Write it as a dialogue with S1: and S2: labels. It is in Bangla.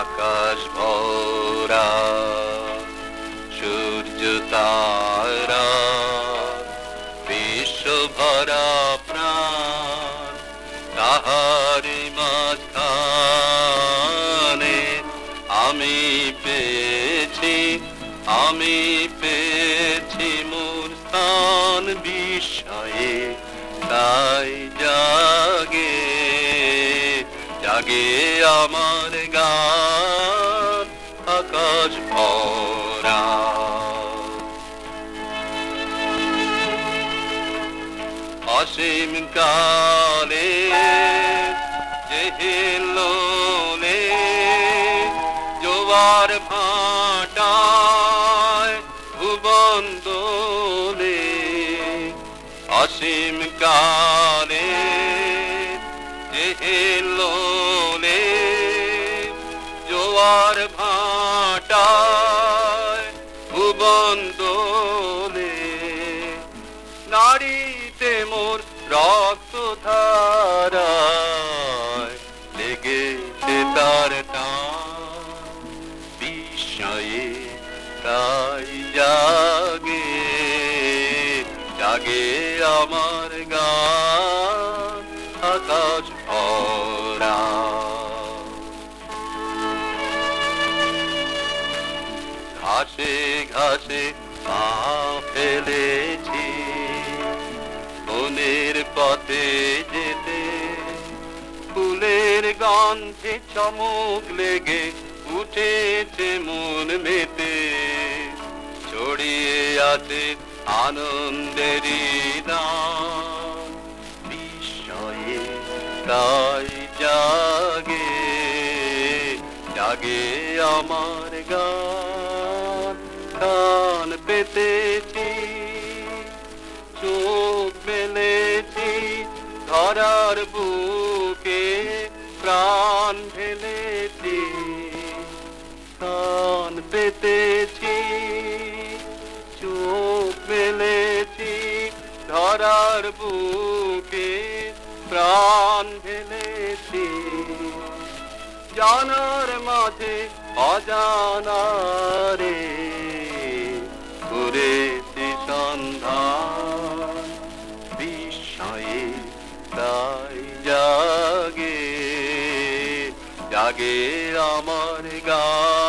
S1: আকাশ ভরা, সূর্য তারা, বিশ্ব ভরা প্রাণ, তাহার মাঝখানে আমি পেয়েছি আমি পেয়েছি মোর বিষয়ে, তাই জাগে জাগে আমার গান আকাশ ভরা। অসীম কালে জেহিলোলে জোয়ার ভাটায় ভুবন দোলে। অসীম কালে জেহিলোলে জোয়ার ভাটায় ভুবন নারীতে মোর রক্ত ধারায় লেগেছে তার বিস্ময়ে তাই জাগে জাগে আমার গান, আকাশ ভরা। ঘাসে ঘাসে পা ফেলেছি। বনের পথে যেতে ফুলের গন্ধে চমক লেগে উঠেছে মন মেতে। ছড়িয়ে আছে আনন্দেরই দান বিস্ময়ে তাই জাগে জাগে আমার গান ধরার বুকে প্রাণ ঢেলেছি কান পেতেছি, চোখ মেলেছি, ধরার বুকে প্রাণ ঢেলেছি। জানার মাঝে অজানারে তাই জাগে জাগে আমার গা।